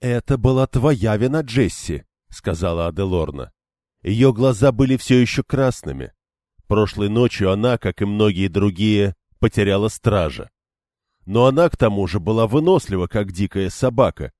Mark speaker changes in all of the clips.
Speaker 1: «Это была твоя вина, Джесси», — сказала Аделорна. Ее глаза были все еще красными. Прошлой ночью она, как и многие другие, потеряла стража. Но она, к тому же, была вынослива, как дикая собака,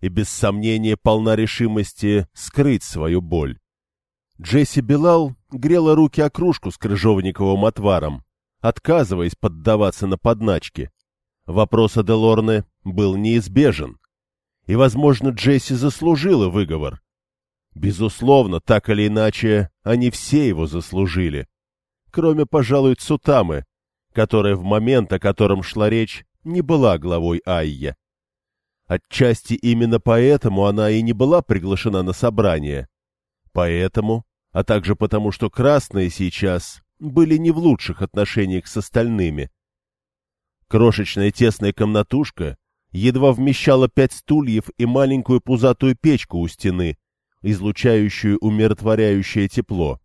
Speaker 1: и без сомнения полна решимости скрыть свою боль. Джесси Белал грела руки о кружку с крыжовниковым отваром, отказываясь поддаваться на подначки. Вопрос Аделорны был неизбежен, и, возможно, Джесси заслужила выговор. Безусловно, так или иначе, они все его заслужили, кроме, пожалуй, Цутамы, которая в момент, о котором шла речь, не была главой Айя. Отчасти именно поэтому она и не была приглашена на собрание. Поэтому, а также потому, что красные сейчас были не в лучших отношениях с остальными. Крошечная тесная комнатушка едва вмещала пять стульев и маленькую пузатую печку у стены, излучающую умиротворяющее тепло.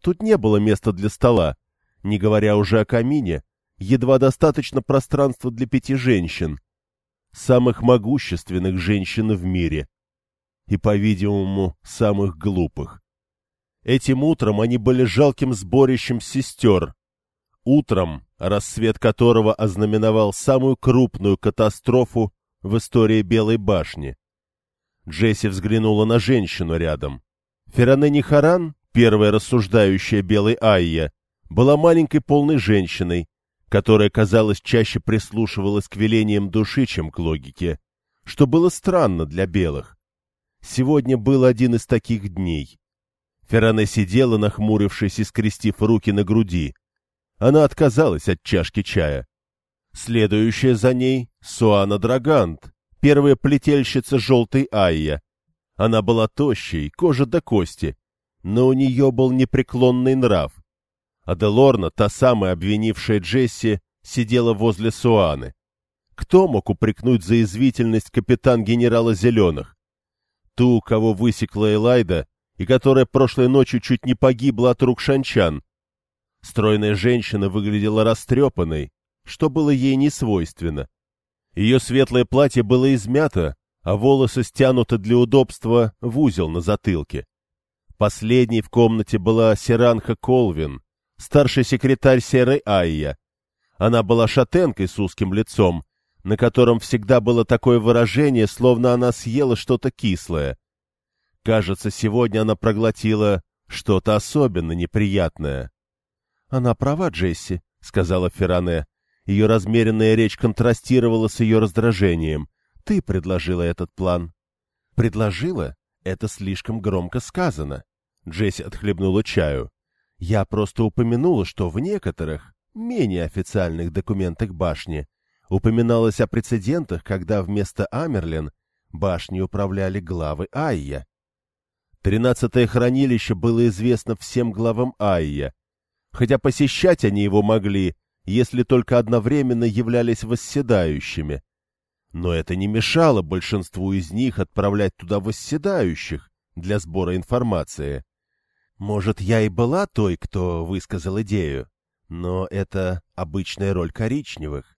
Speaker 1: Тут не было места для стола, не говоря уже о камине, едва достаточно пространства для пяти женщин, самых могущественных женщин в мире и, по-видимому, самых глупых. Этим утром они были жалким сборищем сестер, утром, рассвет которого ознаменовал самую крупную катастрофу в истории Белой башни. Джесси взглянула на женщину рядом. Ферране Харан, первая рассуждающая Белой Айя, была маленькой полной женщиной, которая, казалось, чаще прислушивалась к велениям души, чем к логике, что было странно для белых. Сегодня был один из таких дней. Ферране сидела, нахмурившись и скрестив руки на груди. Она отказалась от чашки чая. Следующая за ней — Суана Драгант, первая плетельщица желтой Айя. Она была тощей, кожа до кости, но у нее был непреклонный нрав. Аделорна, та самая обвинившая Джесси, сидела возле Суаны. Кто мог упрекнуть за извительность капитан генерала Зеленых? Ту, кого высекла Элайда, и которая прошлой ночью чуть не погибла от рук шанчан. Стройная женщина выглядела растрепанной, что было ей не свойственно. Ее светлое платье было измято, а волосы стянуты для удобства в узел на затылке. Последней в комнате была Сиранха Колвин, старший секретарь Серой Айя. Она была шатенкой с узким лицом, на котором всегда было такое выражение, словно она съела что-то кислое. Кажется, сегодня она проглотила что-то особенно неприятное. — Она права, Джесси, — сказала Ферране. Ее размеренная речь контрастировала с ее раздражением. — Ты предложила этот план. — Предложила? Это слишком громко сказано. Джесси отхлебнула чаю. Я просто упомянула, что в некоторых, менее официальных документах башни упоминалось о прецедентах, когда вместо Амерлин башни управляли главы Айя. Тринадцатое хранилище было известно всем главам Айя, хотя посещать они его могли, если только одновременно являлись восседающими. Но это не мешало большинству из них отправлять туда восседающих для сбора информации. Может, я и была той, кто высказал идею, но это обычная роль коричневых.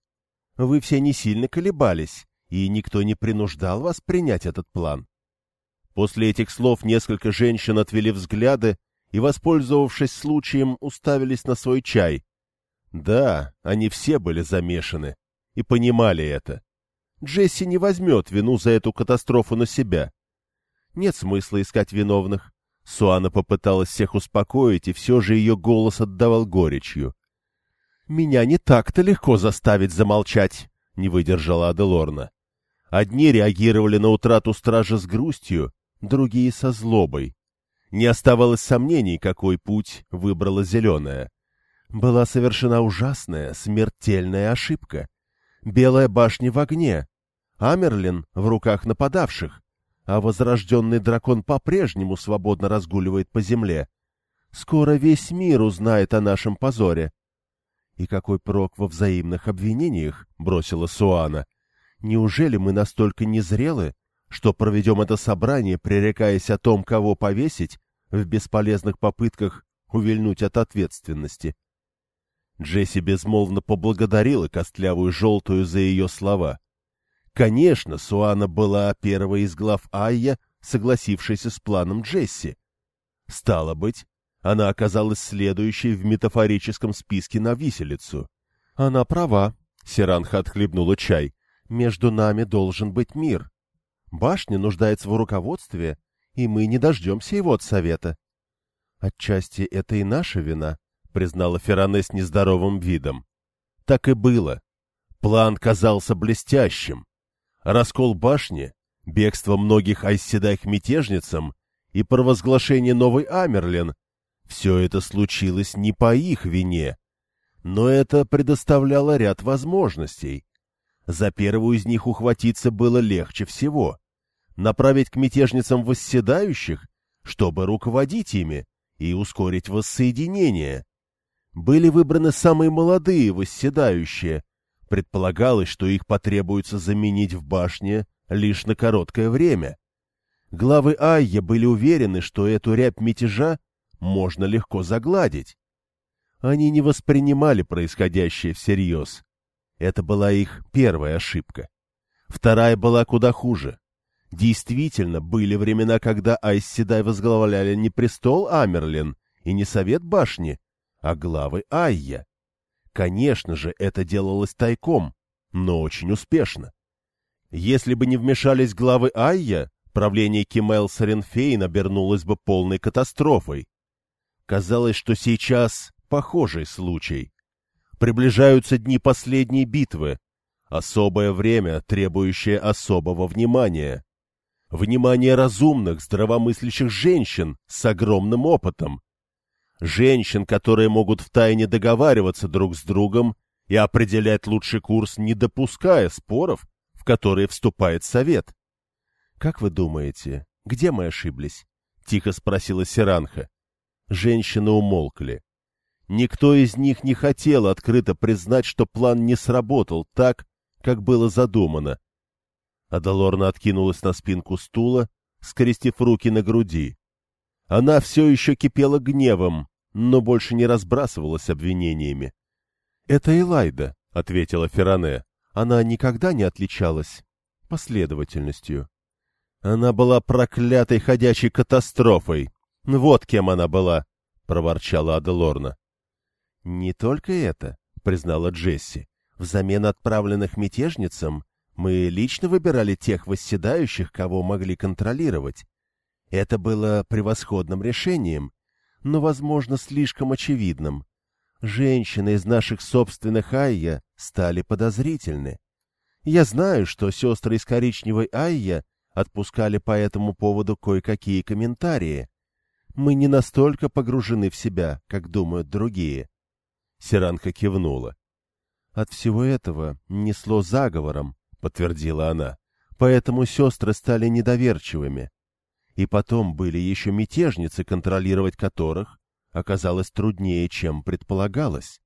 Speaker 1: Вы все не сильно колебались, и никто не принуждал вас принять этот план. После этих слов несколько женщин отвели взгляды и, воспользовавшись случаем, уставились на свой чай. Да, они все были замешаны и понимали это. Джесси не возьмет вину за эту катастрофу на себя. Нет смысла искать виновных. Суана попыталась всех успокоить, и все же ее голос отдавал горечью. — Меня не так-то легко заставить замолчать, — не выдержала Аделорна. Одни реагировали на утрату стража с грустью, другие — со злобой. Не оставалось сомнений, какой путь выбрала Зеленая. Была совершена ужасная, смертельная ошибка. Белая башня в огне, Амерлин в руках нападавших, а возрожденный дракон по-прежнему свободно разгуливает по земле. Скоро весь мир узнает о нашем позоре. — И какой прок во взаимных обвинениях? — бросила Суана. — Неужели мы настолько незрелы, что проведем это собрание, пререкаясь о том, кого повесить, в бесполезных попытках увильнуть от ответственности? Джесси безмолвно поблагодарила костлявую желтую за ее слова — Конечно, Суана была первой из глав Айя, согласившейся с планом Джесси. Стало быть, она оказалась следующей в метафорическом списке на виселицу. Она права, Сиранха отхлебнула чай. Между нами должен быть мир. Башня нуждается в руководстве, и мы не дождемся его от совета. Отчасти это и наша вина, признала Ферране с нездоровым видом. Так и было. План казался блестящим. Раскол башни, бегство многих айседай мятежницам и провозглашение новой Амерлин — все это случилось не по их вине. Но это предоставляло ряд возможностей. За первую из них ухватиться было легче всего. Направить к мятежницам восседающих, чтобы руководить ими и ускорить воссоединение. Были выбраны самые молодые восседающие, Предполагалось, что их потребуется заменить в башне лишь на короткое время. Главы Айя были уверены, что эту рябь мятежа можно легко загладить. Они не воспринимали происходящее всерьез. Это была их первая ошибка. Вторая была куда хуже. Действительно, были времена, когда Айсседай возглавляли не престол Амерлин и не совет башни, а главы Айя. Конечно же, это делалось тайком, но очень успешно. Если бы не вмешались главы Айя, правление Кимел Саренфейн обернулось бы полной катастрофой. Казалось, что сейчас похожий случай. Приближаются дни последней битвы, особое время, требующее особого внимания. Внимание разумных, здравомыслящих женщин с огромным опытом, женщин, которые могут втайне договариваться друг с другом и определять лучший курс, не допуская споров, в которые вступает совет. — Как вы думаете, где мы ошиблись? — тихо спросила Сиранха. Женщины умолкли. Никто из них не хотел открыто признать, что план не сработал так, как было задумано. Адалорна откинулась на спинку стула, скрестив руки на груди. Она все еще кипела гневом, но больше не разбрасывалась обвинениями. — Это Элайда, — ответила Ферране. Она никогда не отличалась последовательностью. Она была проклятой ходячей катастрофой. Вот кем она была, — проворчала Аделорна. — Не только это, — признала Джесси. Взамен отправленных мятежницам мы лично выбирали тех восседающих, кого могли контролировать. Это было превосходным решением, но, возможно, слишком очевидным. Женщины из наших собственных Айя стали подозрительны. Я знаю, что сестры из коричневой Айя отпускали по этому поводу кое-какие комментарии. Мы не настолько погружены в себя, как думают другие. Сиранка кивнула. От всего этого несло заговором, подтвердила она. Поэтому сестры стали недоверчивыми. И потом были еще мятежницы, контролировать которых оказалось труднее, чем предполагалось.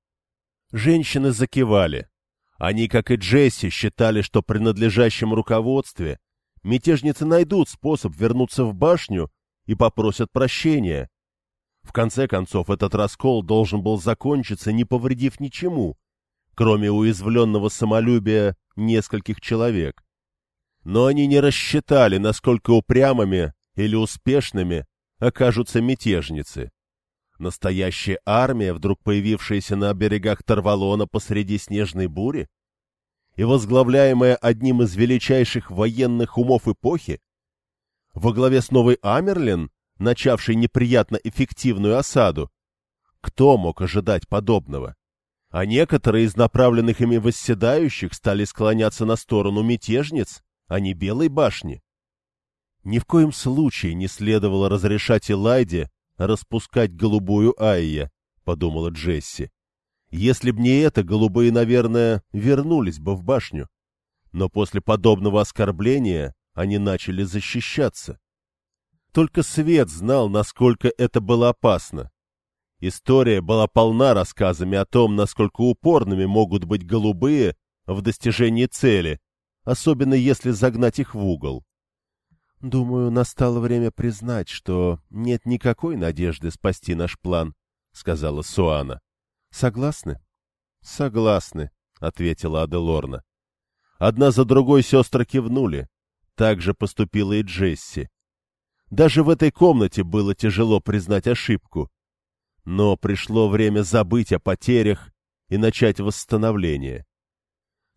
Speaker 1: Женщины закивали. Они, как и Джесси, считали, что при надлежащем руководстве мятежницы найдут способ вернуться в башню и попросят прощения. В конце концов, этот раскол должен был закончиться, не повредив ничему, кроме уязвленного самолюбия нескольких человек. Но они не рассчитали, насколько упрямыми или успешными окажутся мятежницы. Настоящая армия, вдруг появившаяся на берегах Тарвалона посреди снежной бури? И возглавляемая одним из величайших военных умов эпохи? Во главе с новой Амерлин, начавшей неприятно эффективную осаду? Кто мог ожидать подобного? А некоторые из направленных ими восседающих стали склоняться на сторону мятежниц, а не Белой башни. Ни в коем случае не следовало разрешать Элайде распускать голубую Айя, — подумала Джесси. Если б не это, голубые, наверное, вернулись бы в башню. Но после подобного оскорбления они начали защищаться. Только Свет знал, насколько это было опасно. История была полна рассказами о том, насколько упорными могут быть голубые в достижении цели, особенно если загнать их в угол. «Думаю, настало время признать, что нет никакой надежды спасти наш план», — сказала Суана. «Согласны?» «Согласны», — ответила Аделорна. Одна за другой сестры кивнули. Так же поступила и Джесси. Даже в этой комнате было тяжело признать ошибку. Но пришло время забыть о потерях и начать восстановление.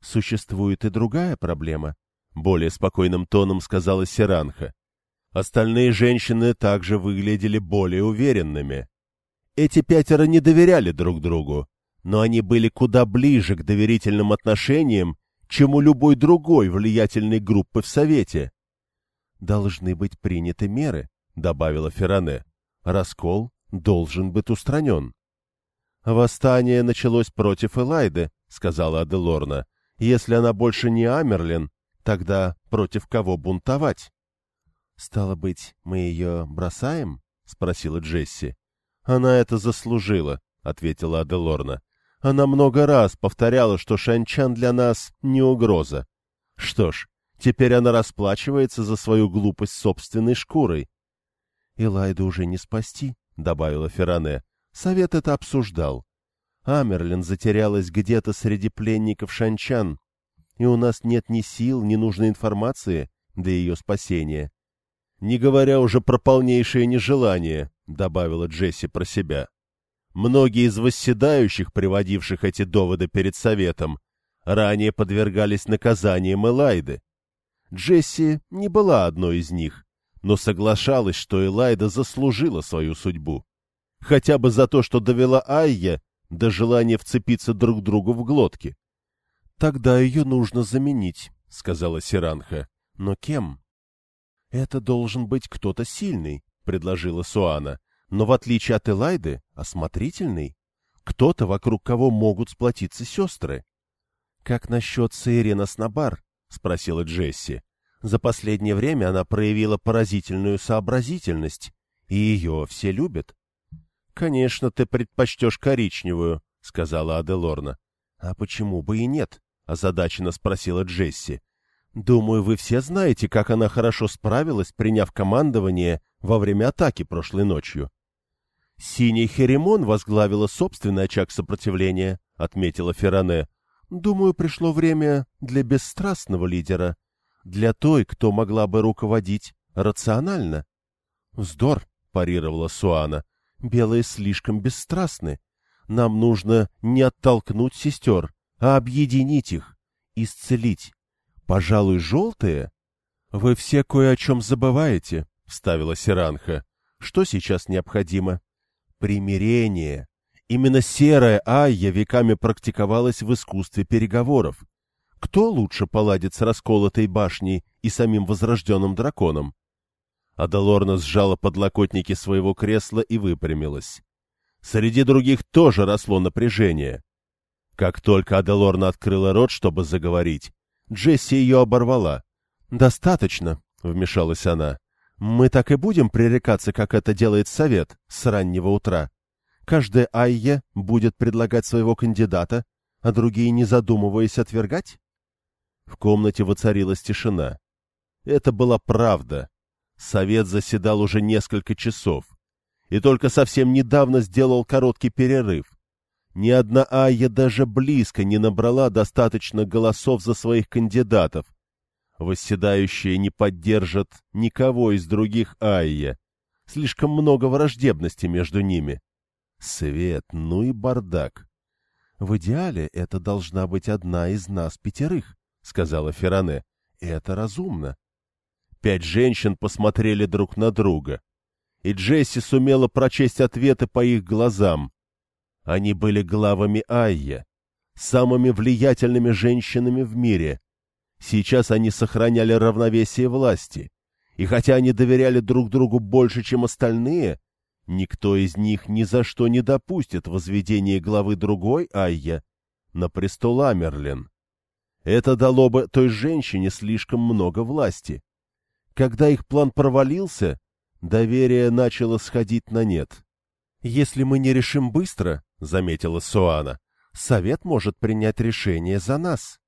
Speaker 2: «Существует и другая проблема», — более спокойным тоном сказала Сиранха.
Speaker 1: Остальные женщины также выглядели более уверенными. Эти пятеро не доверяли друг другу, но они были куда ближе к доверительным отношениям, чем у любой другой влиятельной группы в Совете.
Speaker 2: «Должны быть приняты меры», — добавила Ферране. «Раскол должен быть устранен».
Speaker 1: «Восстание началось против Элайды», — сказала Аделорна. «Если она больше не Амерлин, тогда против кого бунтовать?»
Speaker 2: «Стало быть, мы ее бросаем?» — спросила Джесси.
Speaker 1: «Она это заслужила», — ответила Аделорна. Она много раз повторяла, что Шанчан для нас не угроза. Что ж, теперь она расплачивается за свою глупость собственной шкурой.
Speaker 2: — Элайду уже не спасти, — добавила Ферране. Совет это обсуждал. Амерлин затерялась где-то среди пленников Шанчан, и у нас нет ни сил, ни нужной информации для ее спасения.
Speaker 1: — Не говоря уже про полнейшее нежелание, — добавила Джесси про себя. Многие из восседающих, приводивших эти доводы перед советом, ранее подвергались наказаниям Элайды. Джесси не была одной из них, но соглашалась, что Элайда заслужила свою судьбу. Хотя бы за то, что довела Айя до желания вцепиться друг другу в глотки.
Speaker 2: — Тогда ее нужно заменить, — сказала Сиранха. — Но кем? — Это должен быть кто-то сильный, — предложила Суана но в отличие от Элайды, осмотрительный. Кто-то, вокруг кого могут сплотиться сестры. — Как насчет Саирена Снабар? — спросила Джесси. За последнее время она проявила поразительную сообразительность, и ее все любят.
Speaker 1: — Конечно, ты предпочтешь коричневую, — сказала Аделорна.
Speaker 2: — А почему бы и нет? — озадаченно спросила Джесси. — Думаю, вы все знаете, как она хорошо справилась, приняв командование во время атаки прошлой ночью.
Speaker 1: «Синий Херемон возглавила собственный очаг сопротивления», — отметила Ферране. «Думаю, пришло время для бесстрастного лидера, для той, кто могла бы руководить рационально».
Speaker 2: «Вздор», — парировала Суана, — «белые слишком бесстрастны. Нам нужно не оттолкнуть сестер, а объединить их, исцелить. Пожалуй, желтые...»
Speaker 1: «Вы все кое о чем забываете», — вставила Сиранха. «Что сейчас необходимо?» Примирение. Именно серая Айя веками практиковалась в искусстве переговоров. Кто лучше поладит с расколотой башней и самим возрожденным драконом? Адалорна сжала подлокотники своего кресла и выпрямилась. Среди других тоже росло напряжение. Как только Адалорна открыла рот, чтобы заговорить, Джесси ее оборвала. «Достаточно», — вмешалась она. Мы так и будем пререкаться, как это делает совет, с раннего утра. Каждая Айя будет предлагать своего кандидата, а другие, не задумываясь, отвергать? В комнате воцарилась тишина. Это была правда. Совет заседал уже несколько часов. И только совсем недавно сделал короткий перерыв. Ни одна Айя даже близко не набрала достаточно голосов за своих кандидатов, Восседающие не поддержат никого из других Айя. Слишком много враждебности между ними. Свет, ну и бардак.
Speaker 2: — В идеале это должна быть одна из нас пятерых, — сказала Ферране. — Это разумно.
Speaker 1: Пять женщин посмотрели друг на друга, и Джесси сумела прочесть ответы по их глазам. Они были главами Айя, самыми влиятельными женщинами в мире, Сейчас они сохраняли равновесие власти, и хотя они доверяли друг другу больше, чем остальные, никто из них ни за что не допустит возведения главы другой Айя на престол Амерлин. Это дало бы той женщине слишком много власти. Когда их план провалился, доверие начало сходить на нет. «Если мы не решим быстро, — заметила Суана, — совет может принять решение за нас».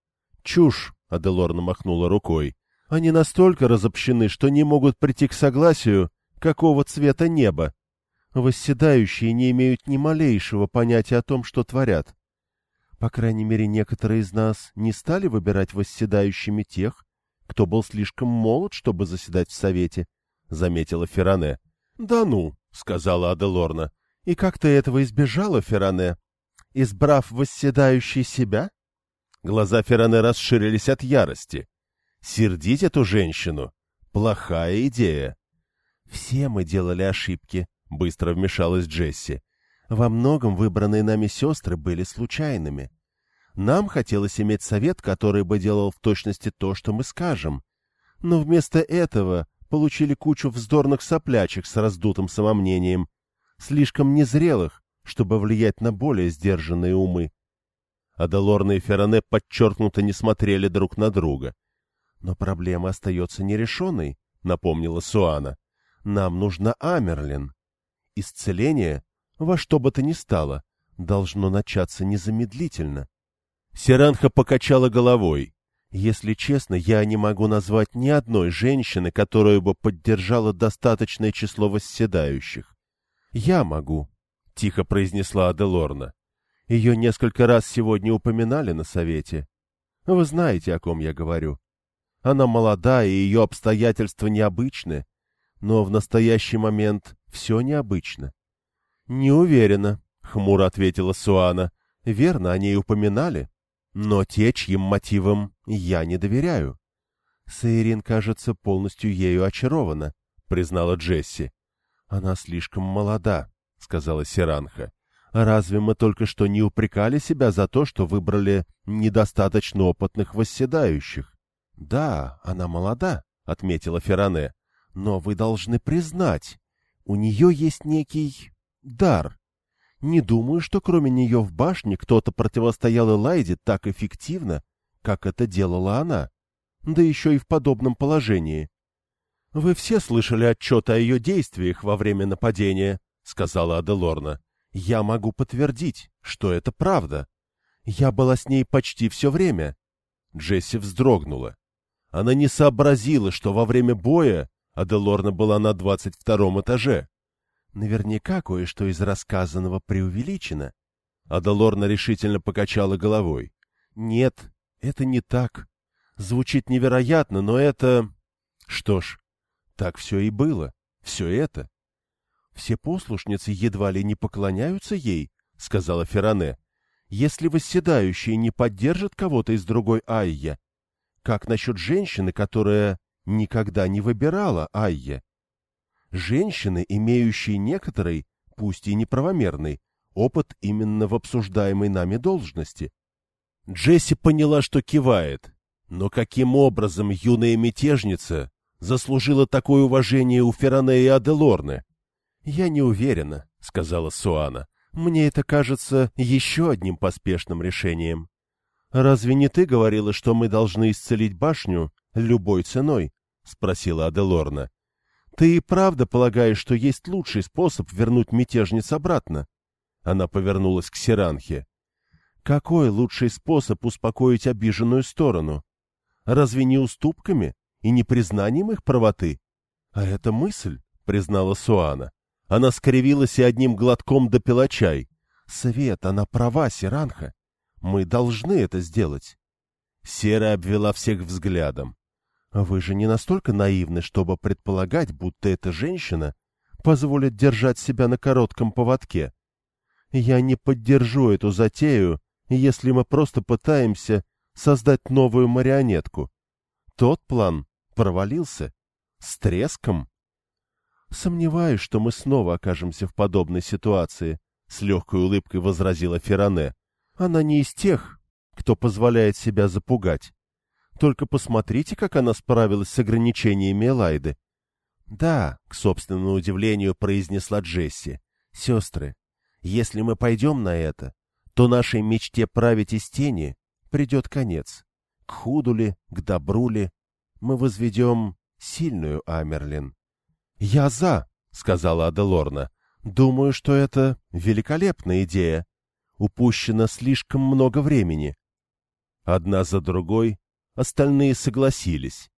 Speaker 1: «Чушь!» — Аделорна махнула рукой. «Они настолько разобщены, что не могут прийти к согласию, какого цвета небо. Восседающие не имеют ни малейшего понятия о том, что творят.
Speaker 2: По крайней мере, некоторые из нас не стали выбирать восседающими тех, кто был слишком молод, чтобы заседать в совете, — заметила Ферране. — Да ну, — сказала Аделорна. — И как ты этого избежала, Ферране? Избрав восседающий себя? Глаза Ферране расширились от ярости. Сердить эту женщину — плохая идея. — Все мы делали ошибки, — быстро вмешалась Джесси. Во многом выбранные нами сестры были случайными. Нам хотелось иметь совет, который бы делал в точности то, что мы скажем. Но вместо этого получили кучу вздорных соплячек с раздутым самомнением, слишком незрелых, чтобы влиять на более сдержанные умы. Адалорна и Ферране подчеркнуто не смотрели друг на друга. «Но проблема остается нерешенной», — напомнила Суана. «Нам нужна Амерлин. Исцеление, во что бы то ни стало, должно начаться незамедлительно». Сиранха покачала головой. «Если честно, я не могу назвать ни одной женщины, которую бы поддержало достаточное число восседающих. Я могу», — тихо произнесла Аделорна. Ее несколько раз сегодня упоминали на совете. Вы знаете, о ком я говорю. Она молода, и ее обстоятельства необычны, но в настоящий момент все необычно. — Не уверена, — хмуро ответила Суана. — Верно, о ней упоминали, но те, чьим мотивам я не доверяю. Сейрин, кажется, полностью ею очарована, — признала Джесси. — Она слишком молода, — сказала Сиранха. Разве мы только что не упрекали себя за то, что выбрали недостаточно опытных восседающих? — Да, она молода, — отметила Ферране, — но вы должны признать, у нее есть некий дар. Не думаю, что кроме нее в башне кто-то противостоял Элайде так эффективно, как это делала она, да еще и в подобном положении. — Вы все слышали отчет о ее действиях во время нападения, — сказала Аделорна. Я могу подтвердить, что это правда. Я была с ней почти все время. Джесси вздрогнула. Она не сообразила, что во время боя Аделорна была на двадцать втором этаже. Наверняка кое-что из рассказанного преувеличено. Аделорна решительно покачала головой. Нет, это не так. Звучит невероятно, но это... Что ж, так все и было. Все это. Все послушницы едва ли не поклоняются ей, — сказала Ферране. Если восседающие не поддержат кого-то из другой Айя, как насчет женщины, которая никогда не выбирала Айя? Женщины, имеющие некоторый, пусть и неправомерный, опыт именно в обсуждаемой нами должности. Джесси поняла, что кивает. Но каким образом юная мятежница заслужила такое уважение у Ферране и Аделорны? «Я не уверена», — сказала Суана. «Мне это кажется еще одним поспешным решением. Разве не ты говорила, что мы должны исцелить башню любой ценой?» — спросила Аделорна. «Ты и правда полагаешь, что есть лучший способ вернуть мятежниц обратно?» Она повернулась к Сиранхе. «Какой лучший способ успокоить обиженную сторону? Разве не уступками и не признанием их правоты?» «А это мысль», — признала Суана. Она скривилась и одним глотком допила чай. «Свет, она права, Сиранха. Мы должны это сделать». Сера обвела всех взглядом. «Вы же не настолько наивны, чтобы предполагать, будто эта женщина позволит держать себя на коротком поводке. Я не поддержу эту затею, если мы просто пытаемся создать новую марионетку. Тот план провалился. С треском. «Сомневаюсь, что мы снова окажемся в подобной ситуации», — с легкой улыбкой возразила Ферране. «Она не из тех, кто позволяет себя запугать. Только посмотрите, как она справилась с ограничениями Элайды». «Да», — к собственному удивлению произнесла Джесси. «Сестры, если мы пойдем на это, то нашей мечте править из тени придет конец. К худу ли, к добру ли, мы возведем сильную Амерлин». «Я за», — сказала Аделорна. «Думаю, что это великолепная идея. Упущено слишком много времени». Одна за другой остальные согласились.